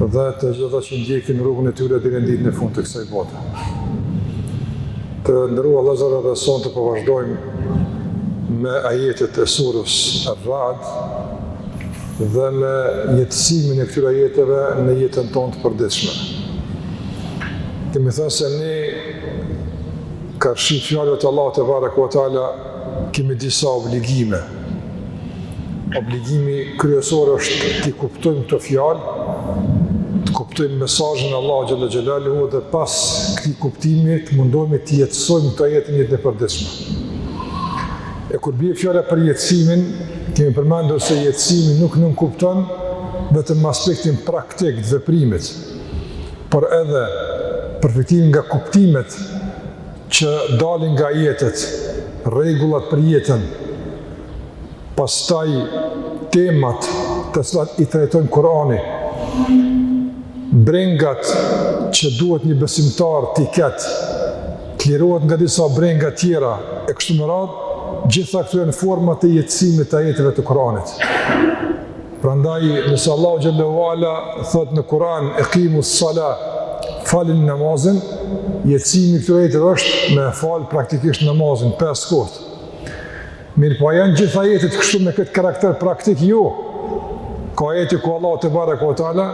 dhe të gjithë ata që ndjekin rrugën e tyre deri në ditën e fundit të kësaj bote. Të nderuar vëllezër edhe sonte po vazhdojmë po me ajetet e surës Rad dhe me jetësimin e këtyre ajeteve në jetën tonë të përditshme. Kemi thënë se ne karshi fjalëve të Allahut tebareke ue teala kemi disa obligime Obligimi kryesor është t'i kuptojmë këto fjalë, të kuptojmë mesazhin e Allahu xhalla xhelaluhu dhe pas këtij kuptimi të mundohemi të jetësojmë këto në jetën e përditshme. E kur bie fjala për jetësimin, kemi përmendur se jetësimi nuk nënkupton vetëm aspektin praktik të veprimit, por edhe përfitim nga kuptimet që dalin nga ajetet, rregullat për jetën, pastaj temat të cilat i trajton Kurani, brengat që duhet një besimtar t'i ketë, të lirohet nga disa brenga tjera e kështu me radhë, gjithë këto janë forma të jetësimit të ajeteve të Kuranit. Prandaj, nëse Allahu xhelle ue ala thotë në Kur'an ekimu salah, faleni namazin, jetësimi i këtij ajeti është me fal praktikisht namazin pesë kohët. Mirëpo s'janë gjithë ajetet kështu me këtë karakter praktik, jo. Ka ajete ku Allahu tebareke ue teala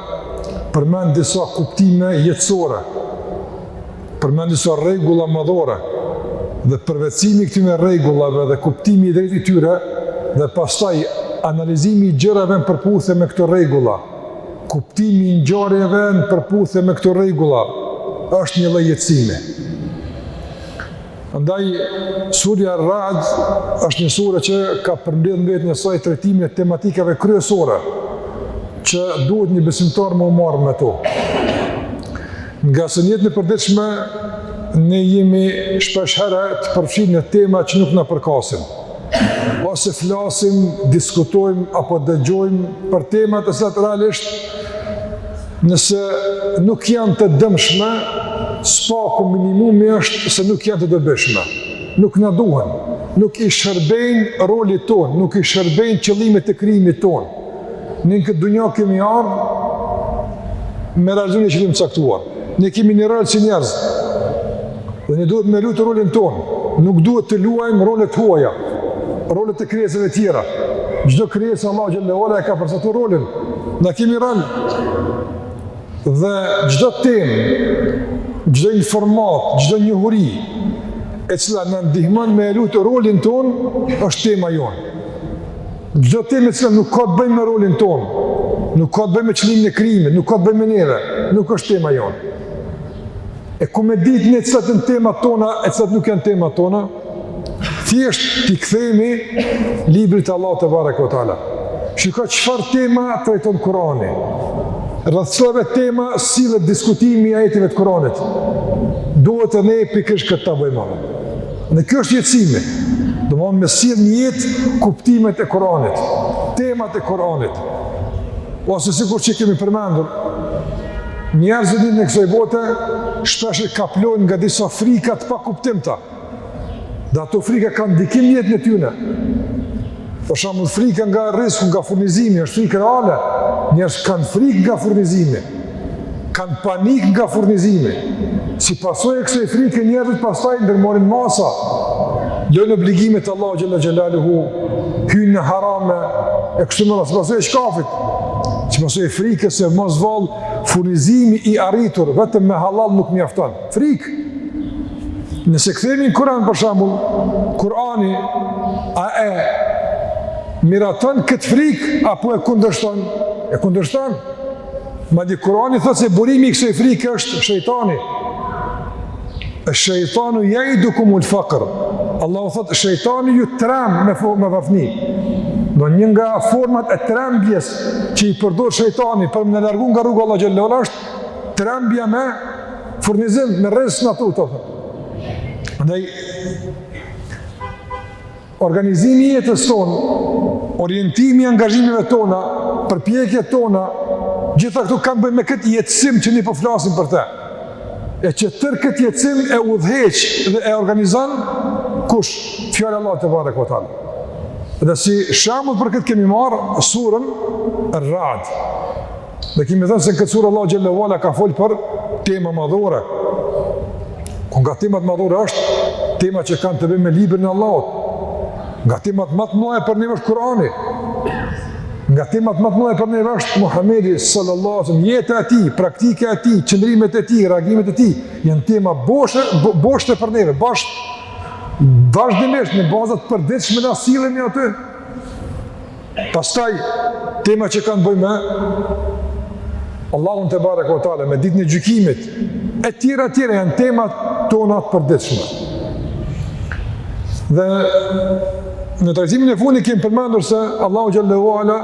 përmend disa kuptime jetësore, Përmend disa rregulla madhore dhe përvetësimi i këtyre rregullave dhe kuptimi i drejtë i tyre dhe pastaj analizimi i gjërave në përputhje me këto rregulla, kuptimi i ngjarjeve në përputhje me këto rregulla është një lloj jetësimi. Andaj, surja Ar-Ra'd është një sure që ka përmbledhë në veten e saj trajtimin e tematikave kryesore që duhet një besimtar me u marrë me to. Ngase në jetën e përditshme, ne jemi shpeshherë të përfshirë në tema që nuk na përkasin. ose flasim, diskutojmë apo dëgjojmë për tema të cilat realisht nëse nuk janë të dëmshme, së paku minimumi është se nuk janë të dobishme. Nuk na duhen, nuk i shërbejnë rolit tonë, nuk i shërbejnë qëllimit të krijimit tonë. Në këtë dunja kemi ardhë me realizu një qëllim të caktuar. Ne kemi një rol si njerëz. Dhe ne duhet me lujt rolin tonë. Nuk duhet të luajmë rolet e huaja, rolet e krijesave tjera. Çdo krijese Allahu xhelle ue ala ia ka përcaktu rolin. Ne kemi rol. Dhe çdo temë, çdo informatë, çdo njohuri, e cila na ndihmon me lujt rolin tonë, është tema jonë. Çdo temë e cila nuk ka të bëjë me rolin tonë, nuk ka të bëjë me qëllimin e krijimit, nuk ka të bëjë me neve, nuk është tema jonë. E ku me ditë ne cilat janë temat tona e cilat nuk janë temat tona? Thjesht t'i kthehemi librit të Allahut tebareke ve teala. Shiko çfarë tema trajton Kurani. Rreth cilave tema sillet diskutimi i ajeteve të Kuranit. Duhet edhe ne pikërisht këtë ta bëjmë. Në kjo është jetësimi, domethënë me sjellë në jetë kuptimet e Kuranit, temat e Kuranit, ose sikur që kemi përmendur, njerëzit në jetën e kësaj bote, shpeshherë kaplohen nga disa frika të pakuptimta, dhe ato frika kanë ndikim në jetën e tyne, Për shembull, frika nga rrizku, nga furnizimi është frikë reale. Njerëzit kanë frikë nga furnizimi. Kanë panik nga furnizimi. Si pasojë e kësaj frike njerëzit pastaj ndërmarrin masa. Lënë obligime të Allahut xhelle xhelaluhu, hyjnë në harame e kështu me radhë, si pasojë e çkafit. Si pasojë e frikës se mos vallë furnizimi i arritur vetëm me halal nuk mjafton. Frikë. Nëse kthehemi në Kur'an për shembull, Kur'ani a e miraton këtë frikë apo e kundërshton? E kundërshton. Madje Kur'ani thotë se burimi i kësaj frike është shejtani. Esh-shejtanu jaidukumul fakr. Allahu thotë shejtani ju tremb me me varfni. Do një nga format e trembjes që i përdor shejtani për me na largu nga rruga e Allahut xhelle ve ala është trembja me furnizim me rrizk, ashtu të themi. Ndaj, organizimi i jetës tonë, orientimi i angazhimeve tona, përpjekjet tona, gjitha këto kanë të bëjnë me këtë jetësim që ne po flasim për te. E që tërë këtë jetësim e udhëheq dhe e organizon, kush fjala e Allahut tebareke ve teala. Dhe si shembull për këtë kemi marrë suren Rad. Dhe kemi thënë se në këtë sure Allahu xhelle ve ala ka fol për tema madhore. Ku nga temat madhore është tema që kanë të bëjnë me librin e Allahut. Nga temat ma të mëdha për neve është Kurani. Nga temat ma të mëdha për neve është Muhamedi sallallahu alaihi wasallam, jeta e tij, praktika e tij, qëndrimet e tij, reagimet e tij, janë tema boshte, boshte për neve, bash vazhdimisht në baza të përditshme na sillemi aty. Pastaj, tema që kanë të bëjnë me Allahun tebareke ve teala, me ditën e gjykimit, e tjera e tjera janë tema tona të përditshme. Dhe në trajtimin e fundit kemi përmendur se Allahu xhelle ve ala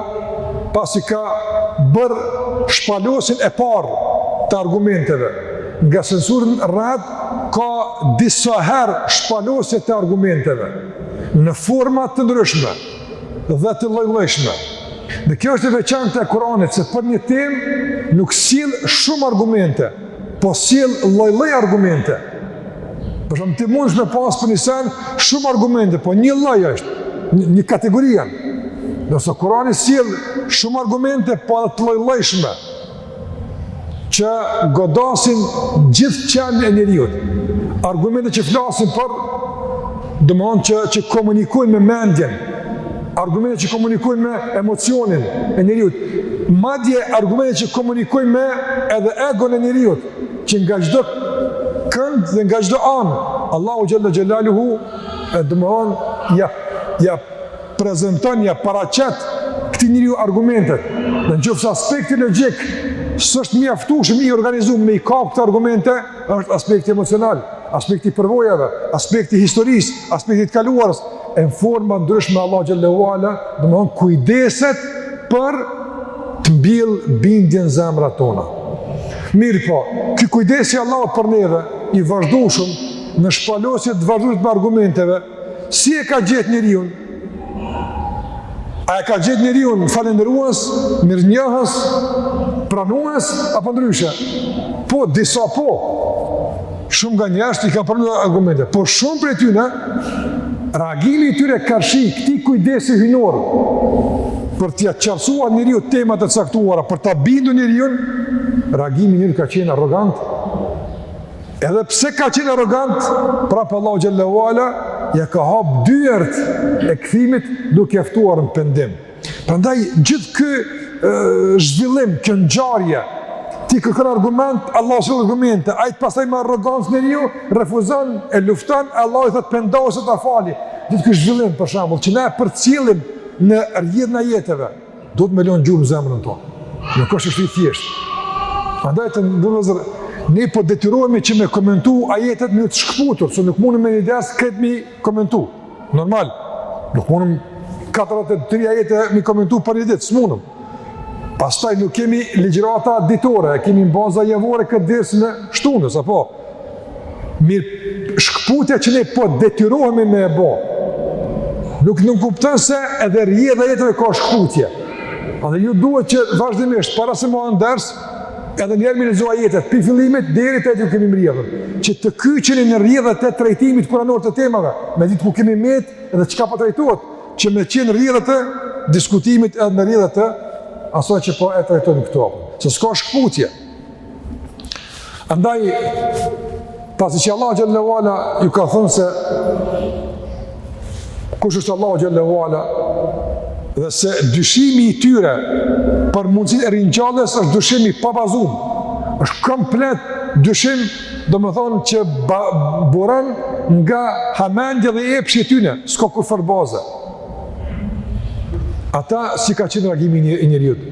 pasi ka bërë shpalosjen e parë të argumenteve, ngase në suren Rad ka disa herë shpalosje të argumenteve, në forma të ndryshme, dhe të lloj-llojshme. Dhe kjo është e veçantë e Kuranit se për një temë nuk sjell shumë argumente, po sjell lloj-lloj argumente. Për shembull ti mundesh me pas për një sen shumë argumente, po një lloj është, një, një kategori janë. Ndërsa Kurani sjell shumë argumente, po edhe të lloj-llojshme. që godasin gjithë qenien e njeriut. Argumente që flasin për, domethonë që, që komunikojnë me mendjen, argumente që komunikojnë me emocionin e njeriut, madje argumente që komunikojnë me edhe egon e njeriut, që nga çdo kënd dhe nga çdo anë, Allahu Xhele Xhelaluhu, domethonë, ja, ja, Prezanton ja paraqet këtij njeriu argumentet, dhe në qoftë se aspekti logjik s'është mjaftueshëm i organizu me i kapë këto argumente, është aspekti emocional, aspekti i përvojave, aspekti i historisë, aspekti i të kaluarës, e në forma të ndryshme Allahu xhele ue ala, domthon kujdeset për të mbjell bindjen në zemrat tona. Mirëpo, ky kujdes i Allahut për neve i vazhdueshëm në shpalosje të vazhdueshme të argumenteve, Si e ka gjetë njeriu? A e ka gjetë njeriun falendërues, mirënjohës, pranues apo ndryshe? Po disa po. Shumë nga njerëzit i kanë pranuar argumentet, por shumë prej tyre reagimi i tyre karshi këtij kujdesi hyjnor për t'ia qartësuar njeriut tema të caktuara, për ta bindur njeriun, reagimi i njeriut ka qenë arrogant. Edhe pse ka qenë arrogant, prapë Allahu xhele ue ala ja ka hap dyert e kthimit duke e ftuar në pendim. Prandaj gjithë ky zhvillim, kjo ngjarje, ti kërkon argument, Allahu sjell argumente, ai pastaj me arrogancë njeriu refuzon e lufton, Allahu i thot pendohu se ta fali. Gjithë ky zhvillim për shembull që na e përcjellim në rrjedhën e ajeteve, Duhet me lënë gjurmë në zemrën tonë. Nuk është çështje e thjeshtë. Prandaj të nderuar vllezër, ne po detyrohemi që me komentu ajetet një të shkëputur, se nuk mundëm me një ders krejt me i komentu. Normal, nuk mundëm 43 ajete me komentu për një ditë, s'mundëm. Pastaj nuk kemi ligjrata ditore, kemi në baza javore këtë ders të shtunës, apo? Mirë, shkëputja që ne po detyrohemi me e bo, nuk nënkupton se edhe rrjedha e ajeteve ka shkëputje. Edhe ju duhet që vazhdimisht, para se me ardh n'ders, edhe njëherë me i lexu ajetet, prej fillimit, deri te ku kemi rrjedhën, që të kyçeni në rrjedhë të trajtimit kuranor të temave, me ditë ku kemi met edhe çka po trajtohet, që me qenë n'rrjedhë të diskutimit edhe në rrjedhë të asaj që po e trajtojmë këtu. Se s'ka shkëputje. Andaj, pasi që Allah xhelle ue ala ju ka thënë se kush është Allahu xhelle ue ala dhe se dyshimi i tyre për mundësinë e ringjalljes është dyshim i pabazum, është komplet dyshim domethënë që buron nga hamendje dhe epshi i tyne, s'ka kurrfarë baze. Ata si ka qenë reagimi i njeriut?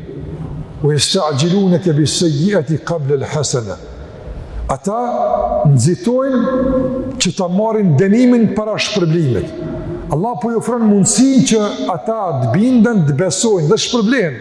Ue jesta'xhiluneke bis-sejjieti kablel-hasene. Ata nxitojnë që ta marrin dënimin para shpërblimit. Allah po ju ofron mundësinë që ata të binden, të besojnë dhe shpërblehen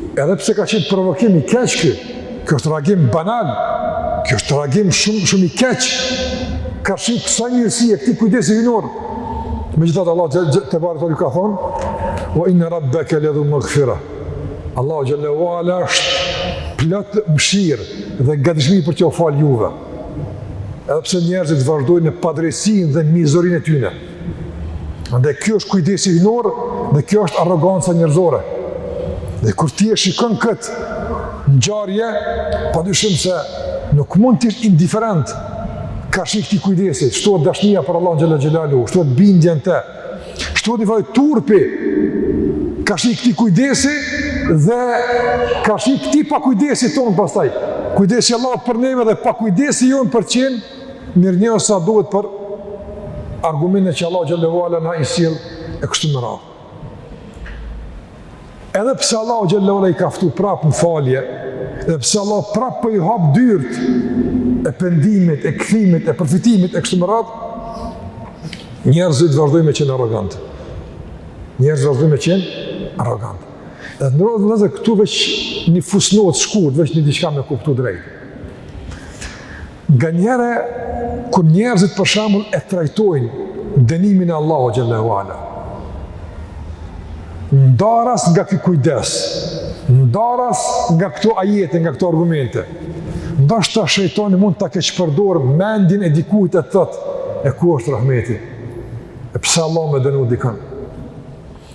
Edhe pse ka qenë provokim i keq ky, kjo është reagim banal, kjo është reagim shumë shumë i keq. Ka shumë kësa njërësi e këti kujdesi vinor. Megjithatë Allah tebareke ue teala ka thonë, ue inne rabbeke ledhu magfira. Allah xhelle ue ala është plot mëshirë dhe gatishmëri për t'ju falë juve. Edhe pse njerëzit vazhdojnë në padrejtësinë dhe mizorinë e tyne. Andaj kjo është kujdesi hyjnor dhe kjo është arroganca njerëzore. Dhe kur ti e shikon kët ngjarje, padyshim se nuk mund të jesh indiferent karshi këtij kujdesi, shtohet dashnia për Allahun xhelle xhelaluhu, shtohet bindja n'te. Shtohet turpi karshi këtij kujdesi dhe karshi këtij pakujdesi tonë pastaj. Kujdesi i Allahut për neve dhe pakujdesi jonë për qenë Mirënjohës sa duhet për argumente që Allah xhelle ue ala na i sjell e kështu me radhë. Edhe pse Allah xhelle ue ala i ka ftu prapë në falje, edhe pse Allah prapë po i hapë dyert e pendimit, e kthimit, e përfitimit e kështu me radhë, njerëzit vazhdojnë me qenë arrogantë. Njerëzit vazhdojnë me qenë arrogantë. Dhe të nderuar edhe këtu veç një fusnotë shkurt, veç një diçka me kuptu drejt. Nganjëherë, kur njerëzit për shembull e trajtojnë dënimin e Allahut xhelle ue ala, ndaras nga ky kujdes, ndaras nga këto ajete, nga këto argumente, ndoshta shejtoni mund ta keqpërdorë mendjen e dikujt e të thotë, e ku është rahmeti, e pse Allahu me dënu dikën,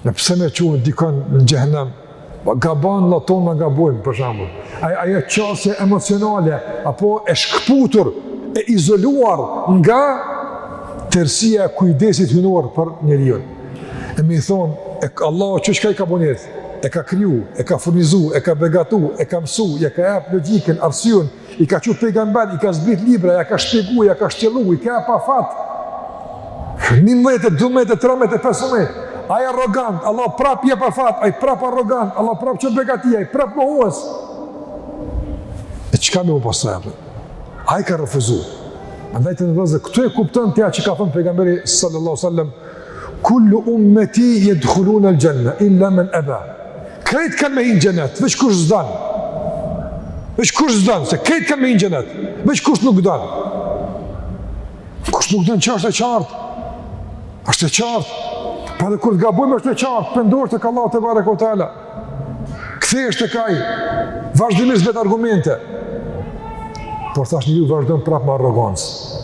e pse me çu dikën në xhehenem, Gabon, la t'thom na gabojmë për shembull. Ajo qasje emocionale apo e shkëputur, e izoluar nga tërësia e kujdesit hyjnor për njeriun. E me i thonë, e Allahu çka i ka bënë? E ka kriju, e ka furnizu, e ka begatu, e ka mësu, e ka jap logjikën, arsyen, I ka çu pejgamber, i ka zbrit libra, ja ka shpjegu, ja ka shtjellu, i ka jep afat. Një vjet, dy vjet, tre vjet, pesë vjet. Ai arrogant, Allah prap jep afat, ai prap arrogant, Allah prap çon begati, ai prap mohues. E çka me bo pastaj me atë? Ai ka refuzu. Andaj të nderuar vëllezër, këtu e kupton ti atë që ka thënë pejgamberi sallallahu sallam, Kullu ummeti jedhulun el xhenne, illa men eba. Krejt kanë me hi n'xhennet, veç kush s'don. Veç kush s'don, se krejt kanë me hi n'xhennet, veç kush nuk don. Kush nuk don që është e qartë, është e qartë. Po edhe kur të gabojmë është e qartë, pendohesh tek Allahu tebareke ve teala. Kthehesh tek Ai, vazhdimisht vetë argumente. Por thash njeriu vazhdon prapë me arrogancë.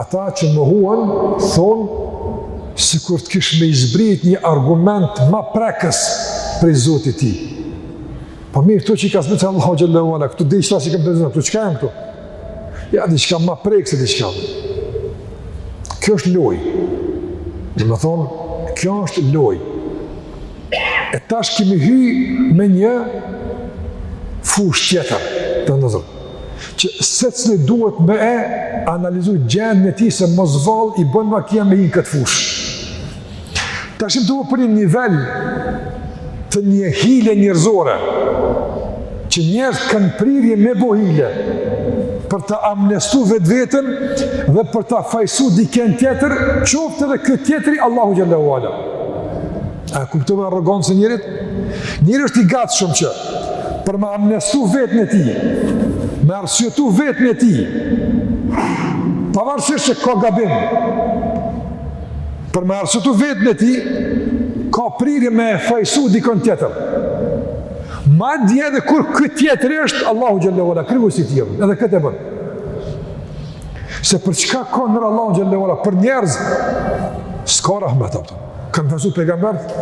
Ata që mohuan, thonë, sikur të kish me i zbrit një argument ma prekës prej Zotit të tij. Po mirë, këto që i ka zbrit Allahu xhele ve ala, këto dhe i shra që i kam të nëzina, këto çka janë këto? Jo, diçka ma prekëse diçka. Kjo është loj. Domethënë, kjo është loj. E tash kemi hy me një fush tjetër, të nderuar vëllezër. që secili duhet me e analizu gjendën e tij se mos vallë i bën vakia me hi n'këtë fushë. Tashim duhet për një nivel të një hile njerëzore, që njerëzit kanë prirje me bo hile për ta amnistu vetveten dhe për ta fajsu diken tjetër, qoftë edhe ky tjetri Allahu xhele ve ala. A kuptove arrogancën e njerit? Njeri është i gatshëm që, për me amnistu veten e tij, me arsyetu veten e tij, pavarësisht se ka gabim, për me arsyetu veten e tij, ka prirje me e fajsu dikend tjetër. Madje edhe kur ky tjetri është Allahu xhele ve ala, krijuesi i tij, edhe këtë e bën. Se për çka ka nërë Allahu xhele ve ala, për njerëz, s'ka rahmet, apëton. Kanë fajsu pejgambert,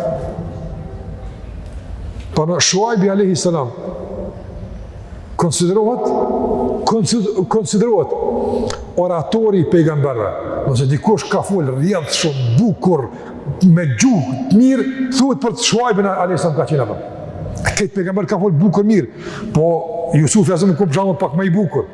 Për në Shuajbi a.s. Konsiderohet, konsiderohet oratori i pejgamberëve. Nëse dikush ka fol rrjedhshëm, bukur, me gjuhë, të mirë, thuhet për Shuajbin a.s. ka qenë atëm. Krejt pejgamberët kanë fol bukur mirë, po Jusufi a.s. ku përshamë pak ma i bukur.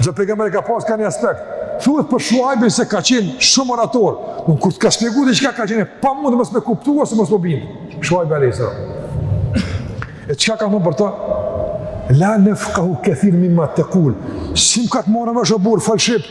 Çdo pejgamber e ka pas ka një aspekt. Thuhet për Shuajbin se ka qenë shumë orator. Kur të ka shpjeguar diçka ka qenë e pamundur mos me kuptu ose mos me u bind. Shuajb alayhis salam. E çka i kanë thënë për të? La nafqahu kathir mimma taqul. S'jem ka të marrim vesh, o burrë, fol shqip.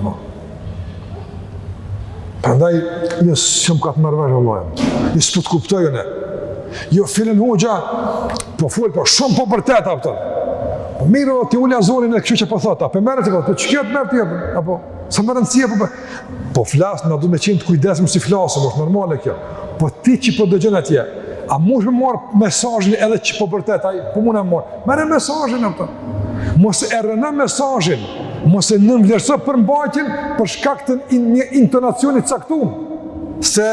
Apo. Prandaj jo s'kam kah t'marr vesh vallahi. Jo s'po të kuptoj unë. Jo filan hoxha. Po fol po shumë po bërtet ato. Po mirë o ti ulja zanin në kështu që po thot, a po merr ti po, po ç'kjo të merr ti apo? Apo sa më rëndësi apo po, po flas na duhet me qenë të kujdesshëm si flasim, është normale kjo. Po ti që po dëgjon atje, a mund ta marrësh mesazhin edhe që po bërtet ai? Po mund ta marrësh. Merre mesazhin apo? Mos e rrëno mesazhin, mos e nënvlerëso përmbajtjen për shkak të një intonacioni të caktuar. Se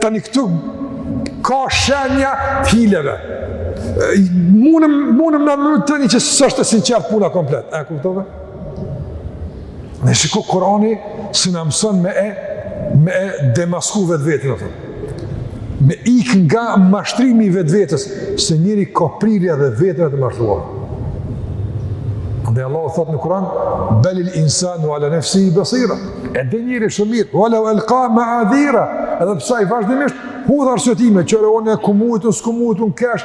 tani këtu ka shenja të hileve. Mundem mundem me mendu që s'është e sinqertë puna komplet. A kuptove? Shiko Kurani si na mëson me e, me e demasku vetveten, a thom. me ikë nga mashtrimi i vetvetes, se njeri ka prirje edhe veten e tij ta mashtrojë. Andaj Allahu thotë në Kuran, belil insanu ala nefsihi besira, e di njeri shumë mirë, ue leu elka meadhira, edhe pse ai vazhdimisht, hudh arsyetime, qe kom, kom mujt, s'kom mujt, unë kesh,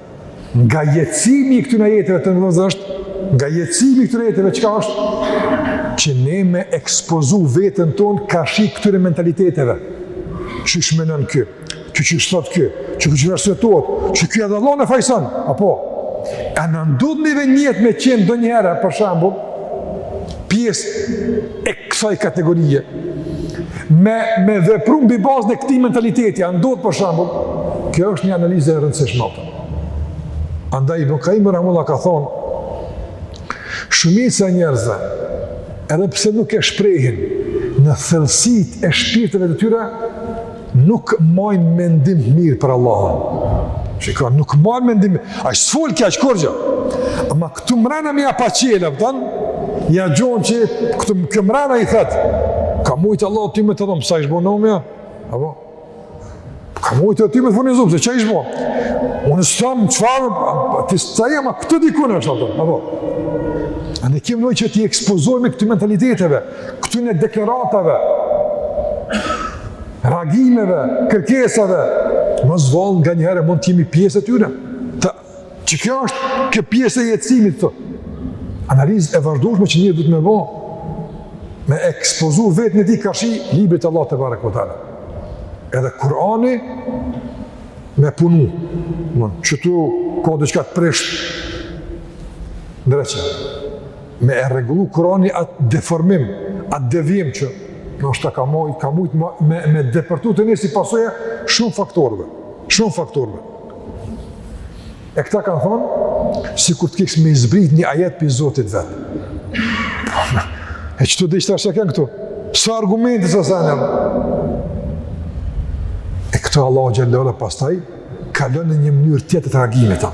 Nga jetësimi i këtyre ajeteve të ndërmëzë është, nga jetësimi i këtyre ajeteve çka është, që ne me ekspozu veten tonë karshi këtyre mentaliteteve, qysh menon ky, qysh thotë ky, qysh arsyetohet, që ky edhe Allahun e fajson, apo, a na ndodh edhe neve njëjtë me qenë ndonjëherë, për shembull, pjesë e kësaj kategorie, me, me vepru mbi bazën e këtij mentaliteti, a ndodh për shembull, kjo është një analizë e rëndësishme ato. Andaj, Ibn Kajim rahimehullah ka thonë, shumica e njerëzve, edhe pse nuk e shprehin në thellësitë e shpirtrave të tyre, nuk majnë mendim t'mirë për Allahun. Çka, nuk majnë mendim mirë. Ai s'fol ky hiç kurgjo? Ama këtu mrena me ia pa qelë, apëtan? Ia gjen që këtu më këmë mrena i thotë. Ka mujtë Allahu ty me të dhanë, sa ishë bo në omja? Apo? Ka mujtë ty me të fërni zubë, se që ishë bo? Unë s'e tham, çfarë, të së tajë, ama këtu dikune është, apëtan? Apo? A ne kemë nëjë që t'i ekspozojme këtyne mentaliteteve, Këtyne deklaratave, reagimeve, kërkesave, mos vallë nganjëherë mund të jemi pjesë e tyre. Të, qe kjo është kjo pjesë e jetësimit të. Analizë e vazhdushme që njeri duhet me bo, me ekspozu veten e tij karshi librit të Allahut tebareke ue teala. Edhe Kurani me punu, më, qitu ka diçka të prisht, ndreqe. Me e rregullu Kur'ani atë deformim, atë devijim që ndoshta ka mujt, ka mujt me me depërtu te ne si pasojë e shumë faktorëve, shumë faktorëve. E këta kanë thonë, sikur të kish me i zbrit një ajet prej Zotit vetë. E që të dhe kishte pas me kanë këtu? Sa argumenti sa sa në? E këtu Allah Gjellera pastaj, kalon në një mënyrë tjetër të reagimit ta.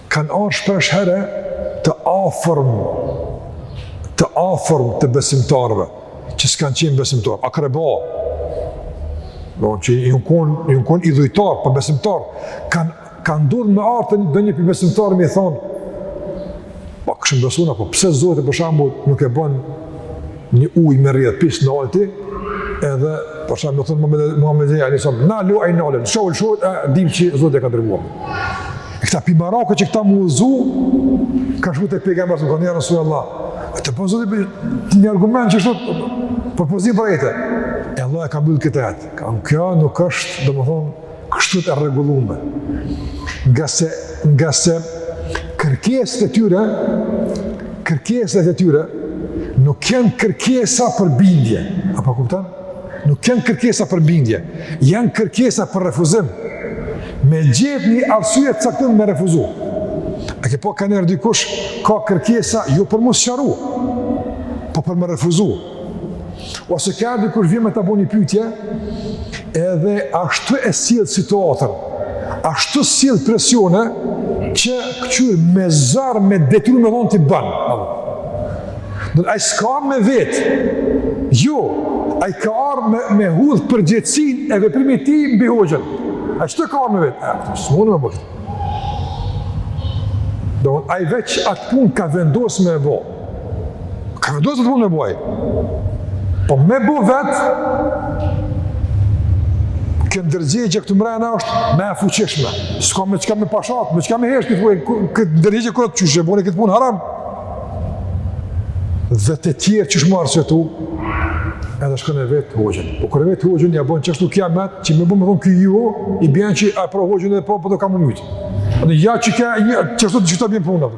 kanë ardhë shpeshherë të afërm, të afërm të besimtarëve, që s'kanë qenë besimtarë, akraba, do që janë konë, janë konë idhujtarë, për po besimtarë, kanë kanë ditur me ardh te ndonjë prej besimtarëve me i thonë, pa po kishim besu na, po pse Zoti për shembull nuk e bën Një ujë me rrjedh prej s'nalti, edhe për shembull me thonë Muhammed Zeja, ne sot na luaj nalën, shoh shoh, e dim se Zoti ka dërguar. E këta pimarako që këta muzu, ka shku te pejgamberi, ka njerë Allah. E të prunë Zoti një argument që shtot, për përzi për e të. E Allah e ka bëllë këtë e të. Ka në kjo nuk është, domethonë, kështu të rregullume. Ngase ngase kërkesat e tyre, kërkesat e tyre nuk janë kërkesa për bindje, a po kupton? Nuk janë kërkesa për bindje, janë kërkesa për refuzim. Me gjet një arsye të caktume me refuzu. A ke pa kanjëherë dikush ka kërkesa jo për m'u sqaru, po për me refuzu. Ose ka raste kur vjen me ta bo një pyetje, edhe ashtu e sjell situatën. Ashtu sjell presione që kqyr me zor me t'detyru me thonë ti bëne. Do ai s'ka ardh me vet. Jo, ai ka ardhur me me hudh përgjegjësinë e veprimit të tij mbi hoxhën. Ai s'të ka ardh me vet. Atë punë me bo. Do ai veç atë punë ka vendosur me bo. Ka vendosur atë punë me bo. Po me bo vetë, kjo ndërgjegje që këtë mrena është më e fuqishme. S'ka me çka me pashat, me çka me hesht këtë punë, këtë ndërgjegje këtë që çe boni këtë punë haram. Dhe të tjerë që shmarë që tu, edhe shkon e vet hoxhën. Po kur e vet hoxhën, ia bën qështu pyetjen, që me bo me thonë ky jo, i bjen që e pranon hoxha edhe po, po të kamë mytë. Veç ja që kjo, qështu të qështu ta bjen punën,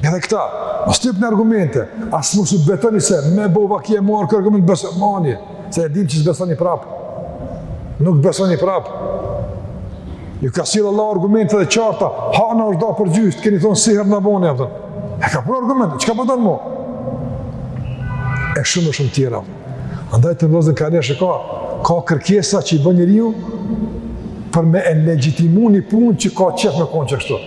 Edhe këta, mos lypni argumente, as mos u betoni se me bo vaki e me ardh ky argument besojmë ne, se e dim që s'besoni prap. Nuk besoni prap. Ju ka sjellë Allah argumente të qarta, hana është da përgjysë, keni thonë sihër na boni, e E ka për argumente, që ka për po mo? E shumë e shumë tjera. Andaj domethonë ka njerëz, ka, ka kërkesa që i bë njeriu për me e legjitimu një punë që ka qejf me konë qikështu.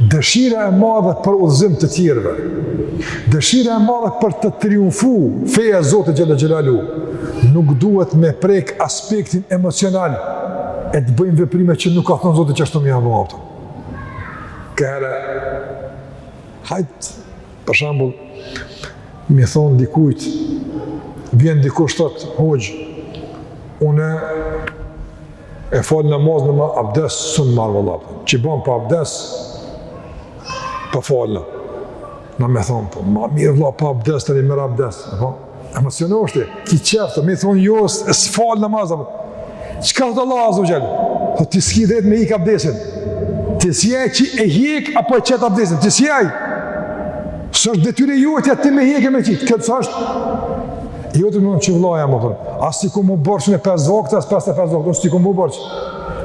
Dëshira e madhe për udhëzim të tjerëve. Dëshira e madhe për të triumfu feja e Zotit xhel-le xhelaluhu. Nuk duhet me prek aspektin emocional e të bëjmë veprime që nuk ka thonë Zoti qashtu me i ba, vëlla, atë. Kqyr, hajt, për shembull, me i thonë dikujt, vjen dikush të thotë hoxhë, unë E fal namazin, ama abdes s'un marr vëlla. Që i banë pa abdes, pa po falë në. Në me thonë, po, ma mirë vëlla pa abdes, të një marrë abdes. E po, emocione është, ki qejf ti, me thonë, jo, e s'fal namaz, apo. Çka thotë Allahu azze ve xhel? Po, ti s'ki drejtë me hjek abdesin. Ti s'je ai që e hjek, apo e qet abdesin. Ti s'je ai. S'është detyra jotja ti me hjek e me qit. Këtë s'është, Jo të mëndon që vllai më thotë, as s'i kom bo borxh unë 5 vakt, as 5 e 5 vakt, s'i kom bo borxh.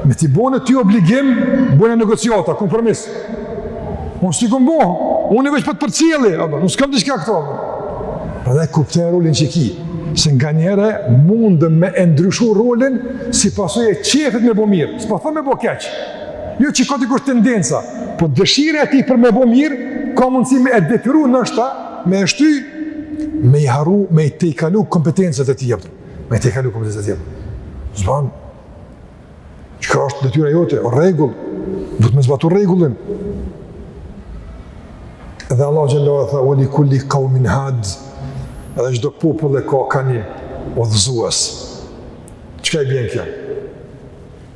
Me t'i bo unë ty obligim, bojna negociata, kompromis. Unë s'i kom bo, unë veç po t'i përcjelli, unë s'kam diçka këtu. Prandaj kupto rolin që ki, se nganjëherë mundet me e ndryshu rolin si pasojë e qejfit me bo mirë, s'po thom me bo keq. Jo që ka dikush tendenca, po dëshira e tij për me bo mirë, ka mundësi me e detyru nashta, Me e shty, me i harru, me i tejkalu kompetencat e tij, apo. Me i tejkalu kompetencat e tij, apo. S'ban, çka është detyra jote, o rregull, duhet me zbatu rregullin. Dhe Allahu xhel-le ve ala tha, ue li kul-li kaumin had, edhe çdo popull e ka ka një udhëzues. Çka i bjen kjo?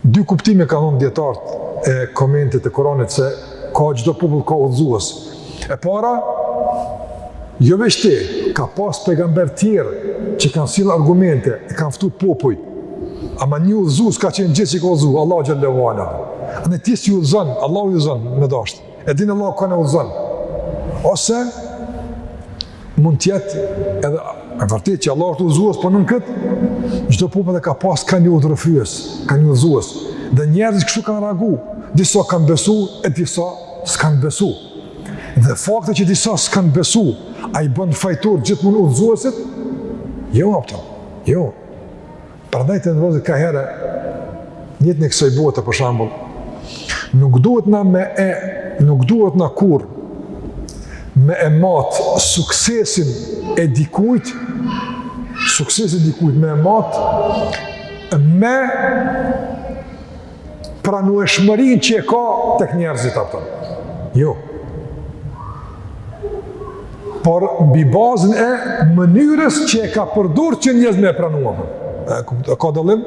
Dy kuptime kanë dhënë dijetarët e komentit të Kuranit se ka çdo popull ka udhëzues. E para, jo veç ti, ka pas pejgamber tjerë që kanë sjellë argumente, e kanë ftu popuj. Ama një udhëzues ka qenë gjithë që ka udhëzu, Allahu xhel-le ve ala. Në ti s'i udhëzon, Allahu udhëzon me dashtë. E din Allahu kënd e udhëzon. Ose, mund të jetë edhe e vërtetë që Allahu është udhëzues, po nën këtë, çdo popull e ka pas ka një udhërrëfyes, ka një udhëzues. Dhe njerëzit kështu kanë reagu, disa kanë besu, e disa s'kanë besu. Dhe fakti që disa s'kanë besu, a i bën fajtor gjithmonë udhëzuesit? Jo, apo, jo. Prandaj të ndërëzit ka herë, n'jetën e kësaj bote për shembull, nuk duhet na me e, nuk duhet na kurrë, me e matë suksesin e dikujt, suksesin e dikujt me e matë, me pranueshmërinë që e ka tek njerëzit apo? Jo. Por mbi bazën e mënyrës që e ka përdor që njerëzit me e pranu. A ka, ka dallim?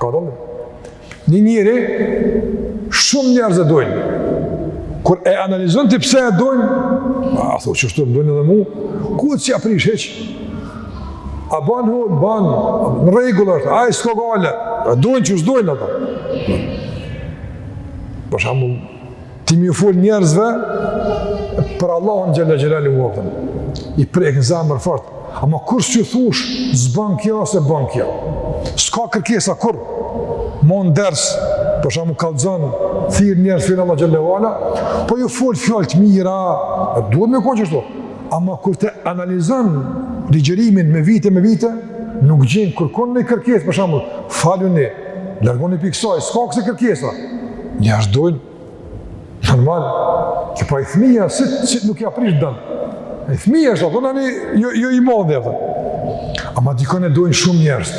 Ka dallim. Një njeri shumë njerëz e dojnë. Kur e analizon ti pse e dojnë, a thu qështu dojnë edhe mu? Kur ti s'ia prish hiç? A ban hu, ban, në rregull është, ai s'ka gajle, a dojnë që s'dojnë ata. Për shembull, ti me ju fol njerëzve, për Allahun xhele xhelaluhu atë, i prek në zemër fort, ama kur s'ju thush, s'ban kjo, s'ban kjo. S'ka kërkesa, kurrë. Mban ders, për shembull, kallëzon, thirr njerëz, në fe t'Allahut xhele ue ala, po ju fol fjalë të mira, a duhet me kon qështu? Ama kur ti e analizon ligjërimin me vite me vite, nuk gjen kërkund një kërkesë për shembull, faluni, largohuni prej ksaj, s'ka kësi kërkesa. Njerëz e dojnë, normal, që po i fmijë, si, si nuk ja prish, t'don. I fmijë është, apo nani, jo, jo i madh, apo. Ama dikënd e dojnë shumë njerëz.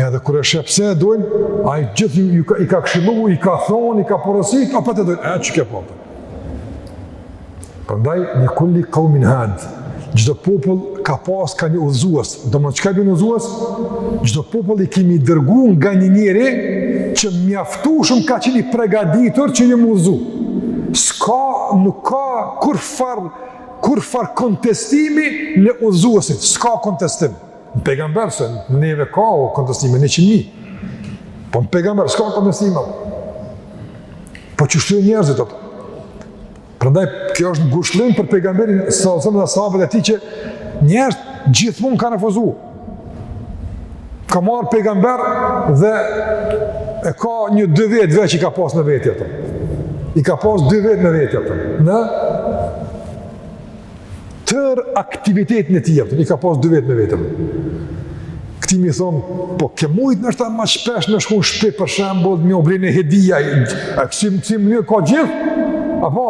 Edhe kur e sheh pse e dojnë, ai gjithë i ka, i ka këshillu, i ka thonë, i ka porosit, apet e dojnë, e qeky po, po. Prandaj, ue li kul-li kaumin had, çdo popull ka pas ka një udhëzues, domethënë çka bjen udhëzues, çdo populli i kemi dërgu nga një njeri që mjaftushëm ka qenë i pregaditur që me i udhëzu. S'ka, nuk ka kurrfarë, kurrfarë kontestimi në udhëzuesit, s'ka kontestim. Në pejgamber, se në neve ka kontestime, në që mi. Po në pejgamber, s'ka kontestime. Po qështu njerëzit, apo. Prandaj, kjo është ngushllim për pejgamberin, s.a.s. dhe sahabët e tij që njerëz gjithmonë ka refuzu. Ka me ardh pejgamber dhe e ka një dy vetë veç i ka pas me vete, apo. I ka pas dy vetë me vete, apo. Në tërë aktivitetin e tij, apo i ka pas dy vetë me vete. Ti me i thonë, po ke mujt nashta ma shpesh me shku në shpi për shembull, me i bli një hedije, a kësi mënyra ka gjithë, apo,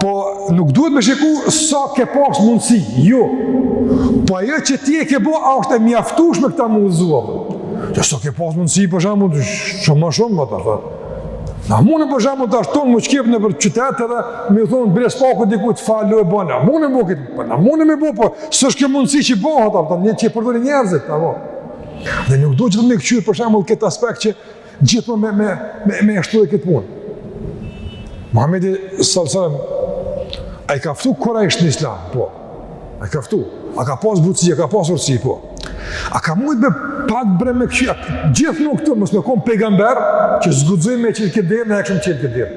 po nuk duhet me shiku sa ke pas mundësi, jo, po ajo që ti e ke bo, a është e mjaftushme këta me u udhëzu, e jo sa ke pas mundësi për shembull, shumë ma shumë, po ta thonë, Na mujmë për shembull tash tonë me shku nëpër qytet dhe me thonë bërë spaku diku të falu e bënë, na mujmë me këtë, për po na mujmë me bo, për po s'është kjo mundësi që bënë, ta, për një që i përdorin njerëzit, apo. Dhe nuk duhet me kqyr për shembull këtë aspekt që gjithmonë me, me, me, me ashtu e këtë punë. Muhammedi s.a.s. ai i ka ftu kurejshët në islam, po, A ka ftu, a ka pas butsi, a ka pas urtsi, po. A ka mujt me pak bre me këqy, a gjithë nuk të mos me kon pejgamber, që zgudzojmë me qëtë këtë dirë, në e këshëm qëtë këtë dirë.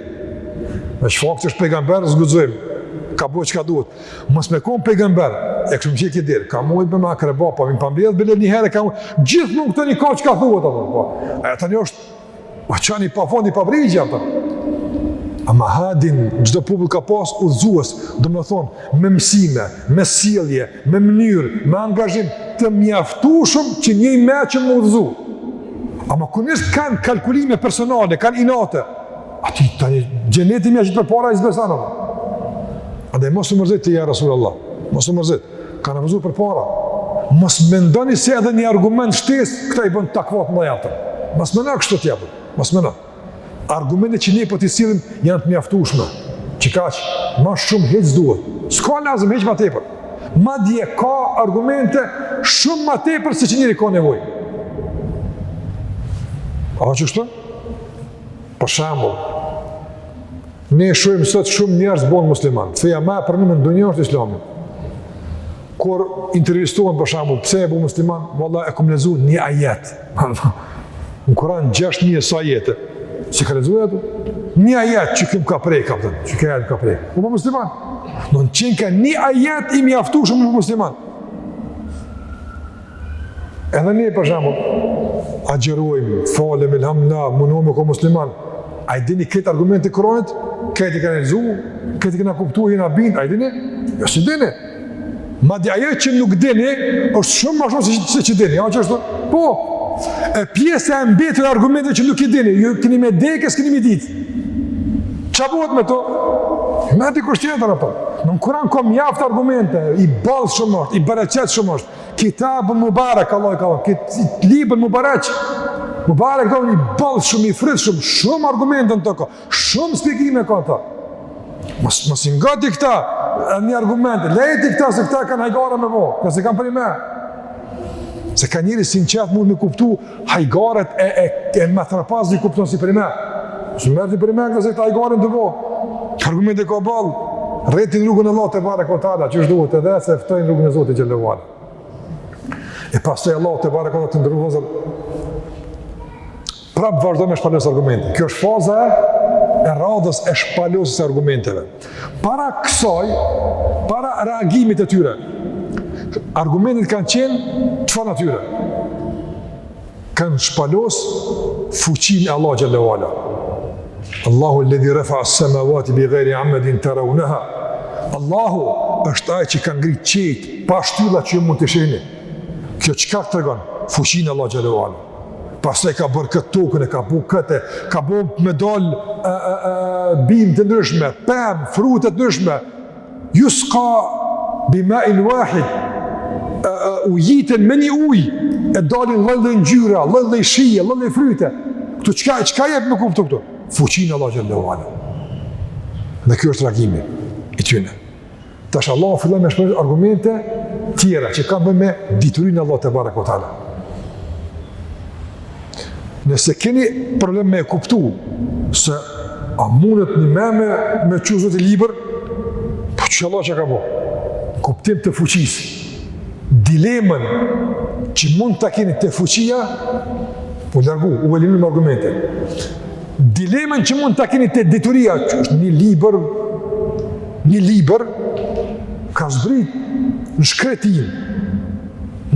Në që faktë që është pejgamber, zgudzojmë, ka bo çka duhet. Mos me kon pejgamber, e këshëm qëtë këtë dirë, ka mujt me me akreba, pa po, vinë pa mbledhë, bile një herë, ka mujt, gjithë nuk të një ka çka duhet, apo, po. A e tani është Oqeani pa fund e pa brigje, për. Ama hadin, çdo popull ka pas udhëzues, domethonë, me mësime, me sjellje, me mënyrë, me angazhim, të mjaftushëm që një i meçëm me udhëzu. Ama kur njerzit kanë kalkulime personale, kanë inate, atij tani xhenetin me ja qit përpara s'beson, për. Andaj mos u mërzit ti ja, Rasul Allah, mos u mërzit. Ka nënvizu përpara, mos mendoni se edhe një argument shtesë, këta i bon takvat më jatër. Mos meno kështu të jepër, mos meno. Argumentet që ne për po t'i sillim janë të mjaftushme, që kaq ma shumë heç s'duhet. S'ka lazëm heç ma tepër. Madje ka argumente shumë ma tepër se ç'njeri ka nevojë. A që kështu? Për shembull, Ne shohim sot shumë njerëz bon musliman. Feja më e pranuar në dunja është Islami. Kur intervistohen për shembull, pse u bo musliman? Valla e kam lexuar një ajet. Në Kur'an 6000 sa ajete. S'i ka lexuar ato? Një ajet që m'ka prek kapten, që ka ajet ka prek. U bë musliman. Domethonë qenka një ajet i mjaftueshëm për musliman. Edhe ne, për shembull, agjërojmë, falem, elhamdullah, mundohemi me kon musliman. A i dini krejt argumentet e Kuranit? Krejt i kena lexu? Krejt i kena kuptu e jena bind? A i dini? Jo, s'i dini. Madje ajo që nuk dini, është shumë ma shumë se që, që dini. A që është? Po, e pjesa e mbetur e argumenteve që nuk i dini. Ju keni me dek e s'keni me ditë. Ça bëhet me to? Me ati kështë tjetër, apër. Në në Kuran ka mjaft argumente, i bollshëm është, i bereqetshëm është, Kitabun Mubarak, Allahu ka thonë, këtë libër Mubarak, Mubarak asht i bollshëm, i frytshëm, shumë argumente n'to ka, shumë shpjegime ka ta. Mos, mos i nga ti këta, një argument, leji këta se këta kanë hajgare me bo, këta s'e kanë përnime. Se ka njeri sinqert mund me kuptu, Hajgaret e e e matrapazi kupton si përnime. Ju më merrni përnime nga se ta hajgaren ta bo. Argumente ka boll. Rreti në rrugën e Allahut tebareke ve teala, qysh duhet edhe se ftojnë rrugën e Zotit xhele ve ala. E pastaj Allahu tebareke ve teala të ndërrozon. Prap vazhdon me shpalos argumente. Kjo është faza e radhës e shpalosjes së argumenteve. Para kësaj, para reagimit të tyre, argumentet kanë qenë çfarë natyre? Kanë shpalos fuqinë e Allah xhalla wa ala. Allahu alladhi rafa'a as-samawati bighayri 'amadin tarawnaha. Allahu është ai që ka ngrit qiejt pa shtylla që ju mund të shihni. Kjo çka tregon? Fuqinë e Allah xhalla wa ala. Pastaj ka bërë këtë tokën, e ka bo këtë, ka bo me dal bimë të ndryshme, pemë, frute t'ndryshme. Yusqa bi ma'in wahid, ujiten me një ujë, e dalin lloj-lloj ngjyra, lloj-lloj shije, lloj-lloj fryte. Këtu çka, çka jep me kuptu këtu? Fuqinë Allah xhalla wa ala. Dhe kjo është reagimi i tyne. Tash Allah fillon me shpreh argumente tjera që kanë bëjnë me diturinë Allah tabaraka wa ta'ala. Nëse keni problem me e kuptu se a mundet një me me, me çu Zoti libër, po qe Allah çka ka bo? Kuptim të fuqisë. Dilemën që mund ta keni te fuqia, u largu, u eliminu me argumente. Dilemën që mund ta keni te dituria, që është një libër, një libër, ka zbrit në shkretinë,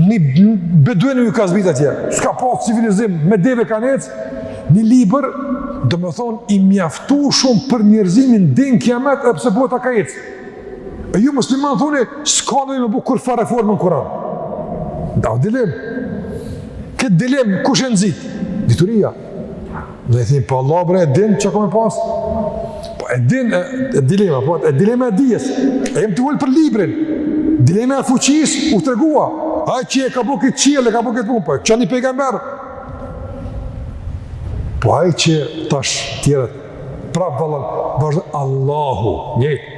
një beduini ju ka zbrit atje, s'ka pa civilizim, me deve kanë ec, një libër, domethonë, i mjaftushëm për njerëzimin deri n'kiamet, edhe pse bota ka ecë. E ju musliman thoni, s'ka leje me bo kurrfarë reforme n'Kuran. Da, dilemë. Këtë dilemë, kush e nxit? Dituria. Ne i themi, pa po Allah, e din çka ka me pasë? Po e din e, e dilema, po e dilema e dijes, e jam tu fol për librin, dilema e fuqisë u tregua, ai që e ka bo këtë qiell, e ka bo këtë punë, po e çon një pejgamber, po ai që tash tjerat, prapë valën, vazhë Allahu, njëjtë,